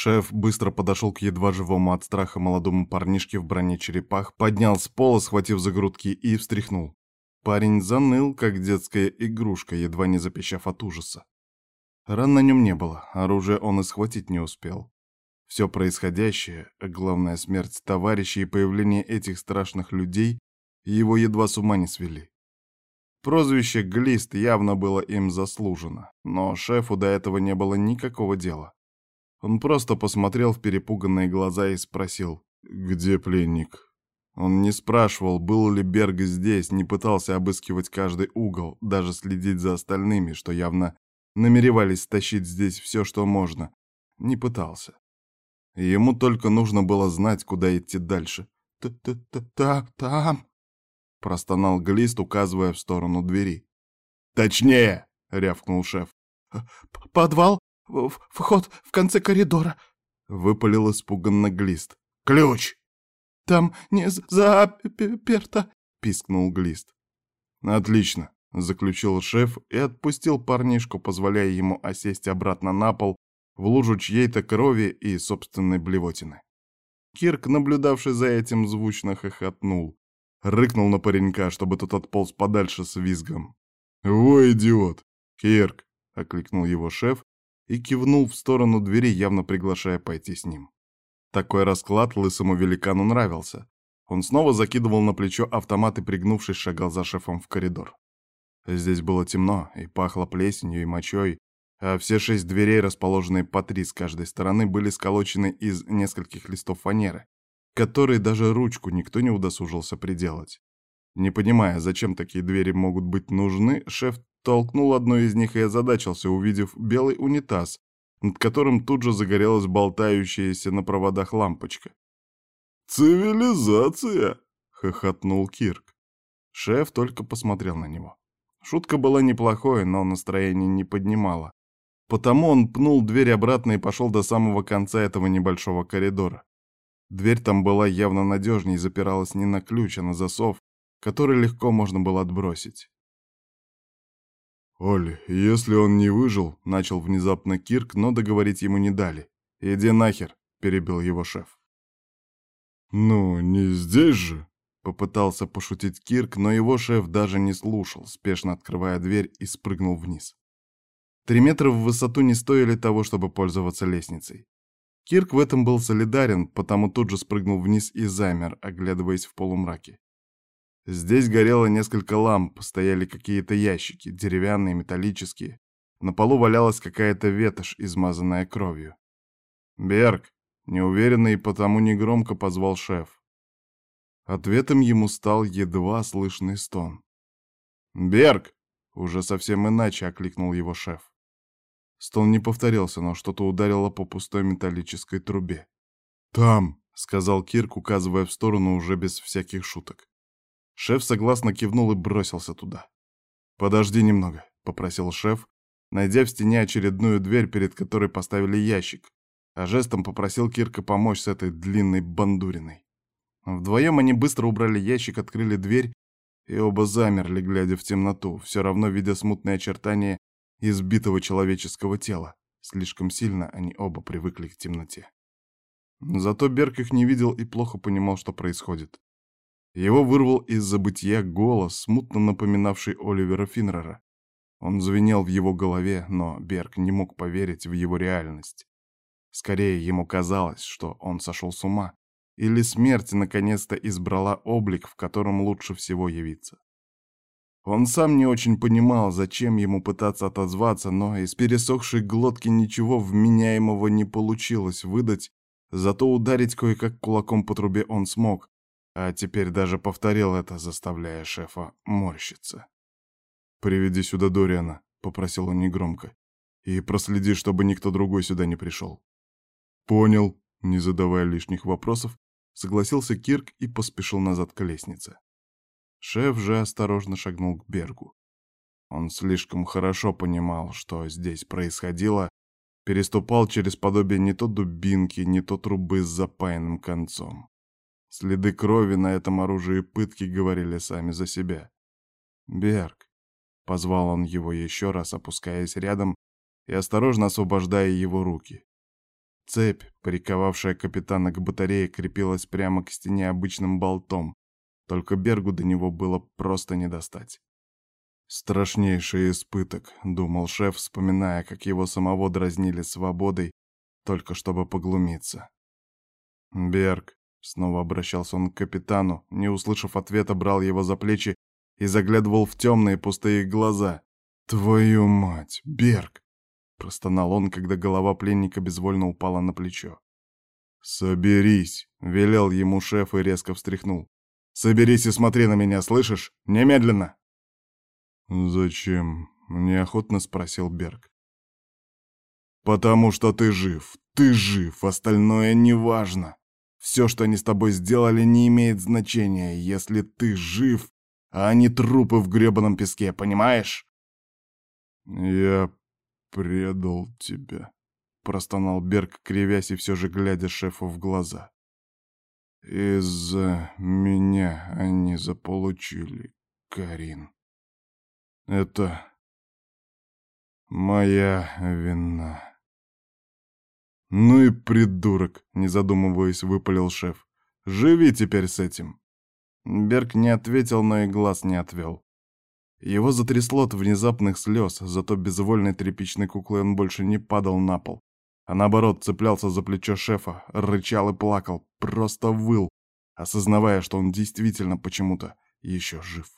Шеф быстро подошел к едва живому от страха молодому парнишке в броне черепах, поднял с пола, схватив за грудки, и встряхнул. Парень заныл, как детская игрушка, едва не запищав от ужаса. Ран на нем не было, оружие он и схватить не успел. Все происходящее, главная смерть товарищей и появление этих страшных людей его едва с ума не свели. Прозвище «Глист» явно было им заслужено, но шефу до этого не было никакого дела. Он просто посмотрел в перепуганные глаза и спросил, «Где пленник?» Он не спрашивал, был ли Берг здесь, не пытался обыскивать каждый угол, даже следить за остальными, что явно намеревались стащить здесь все, что можно. Не пытался. Ему только нужно было знать, куда идти дальше. «Т-т-т-там, там», — простонал Глист, указывая в сторону двери. «Точнее!» — рявкнул шеф. «Подвал, вход в конце коридора», — выпалил испуганно Глист. «Ключ!» «Там не заперто», — пискнул Глист. «Отлично», — заключил шеф и отпустил парнишку, позволяя ему осесть обратно на пол в лужу чьей-то крови и собственной блевотины. Кирк, наблюдавший за этим, звучно хохотнул. Рыкнул на паренька, чтобы тот отполз подальше с визгом. «Ой, идиот! Кирк!» — окликнул его шеф и кивнул в сторону двери, явно приглашая пойти с ним. Такой расклад лысому великану нравился. Он снова закидывал на плечо автомат и, пригнувшись, шагал за шефом в коридор. Здесь было темно и пахло плесенью и мочой, а все шесть дверей, расположенные по три с каждой стороны, были сколочены из нескольких листов фанеры, которой даже ручку никто не удосужился приделать. Не понимая, зачем такие двери могут быть нужны, шеф толкнул одну из них и озадачился, увидев белый унитаз, над которым тут же загорелась болтающаяся на проводах лампочка. «Цивилизация!» — хохотнул Кирк. Шеф только посмотрел на него. Шутка была неплохой, но настроение не поднимала. Потому он пнул дверь обратно и пошел до самого конца этого небольшого коридора. Дверь там была явно надежнее и запиралась не на ключ, а на засов, который легко можно было отбросить. «Оль, если он не выжил», — начал внезапно Кирк, но договорить ему не дали. «Иди нахер», — перебил его шеф. «Ну, не здесь же», — попытался пошутить Кирк, но его шеф даже не слушал, спешно открывая дверь и спрыгнул вниз. Три метра в высоту не стоили того, чтобы пользоваться лестницей. Кирк в этом был солидарен, потому тут же спрыгнул вниз и замер, оглядываясь в полумраке. Здесь горело несколько ламп, стояли какие-то ящики, деревянные, металлические. На полу валялась какая-то ветошь, измазанная кровью. «Берг!» — неуверенно и потому негромко позвал шеф. Ответом ему стал едва слышный стон. «Берг!» — уже совсем иначе окликнул его шеф. Стон не повторился, но что-то ударило по пустой металлической трубе. «Там!» — сказал Кирк, указывая в сторону уже без всяких шуток. Шеф согласно кивнул и бросился туда. «Подожди немного», — попросил шеф, найдя в стене очередную дверь, перед которой поставили ящик, а жестом попросил Кирка помочь с этой длинной бандуриной. Вдвоем они быстро убрали ящик, открыли дверь, и оба замерли, глядя в темноту, все равно видя смутные очертания избитого человеческого тела. Слишком сильно они оба привыкли к темноте. Зато Берг их не видел и плохо понимал, что происходит. Его вырвал из забытия голос, смутно напоминавший Оливера Финнера. Он звенел в его голове, но Берг не мог поверить в его реальность. Скорее, ему казалось, что он сошел с ума, или смерть наконец-то избрала облик, в котором лучше всего явиться. Он сам не очень понимал, зачем ему пытаться отозваться, но из пересохшей глотки ничего вменяемого не получилось выдать, зато ударить кое-как кулаком по трубе он смог, а теперь даже повторил это, заставляя шефа морщиться. «Приведи сюда Дориана», — попросил он негромко, «и проследи, чтобы никто другой сюда не пришел». «Понял», — не задавая лишних вопросов, согласился Кирк и поспешил назад к лестнице. Шеф же осторожно шагнул к Бергу. Он слишком хорошо понимал, что здесь происходило, переступал через подобие не то дубинки, не то трубы с запаянным концом. Следы крови на этом оружии пытки говорили сами за себя. «Берг», — позвал он его еще раз, опускаясь рядом и осторожно освобождая его руки. Цепь, приковавшая капитана к батарее, крепилась прямо к стене обычным болтом, только Бергу до него было просто не достать. «Страшнейший испыток», — думал шеф, вспоминая, как его самого дразнили свободой, только чтобы поглумиться. «Берг», — снова обращался он к капитану, не услышав ответа, брал его за плечи и заглядывал в темные пустые глаза. «Твою мать, Берг!» — простонал он, когда голова пленника безвольно упала на плечо. «Соберись!» — велел ему шеф и резко встряхнул. «Соберись и смотри на меня, слышишь? Немедленно!» «Зачем?» — неохотно спросил Берг. «Потому что ты жив. Ты жив, остальное неважно. Все, что они с тобой сделали, не имеет значения, если ты жив, а они трупы в гребаном песке, понимаешь?» «Я предал тебя», — простонал Берг, кривясь и все же глядя шефу в глаза. «Из-за меня они заполучили Карин». Это моя вина. Ну и придурок, не задумываясь, выпалил шеф. Живи теперь с этим. Берг не ответил, но и глаз не отвел. Его затрясло от внезапных слез, зато безвольной тряпичной куклой он больше не падал на пол, а наоборот цеплялся за плечо шефа, рычал и плакал, просто выл, осознавая, что он действительно почему-то еще жив.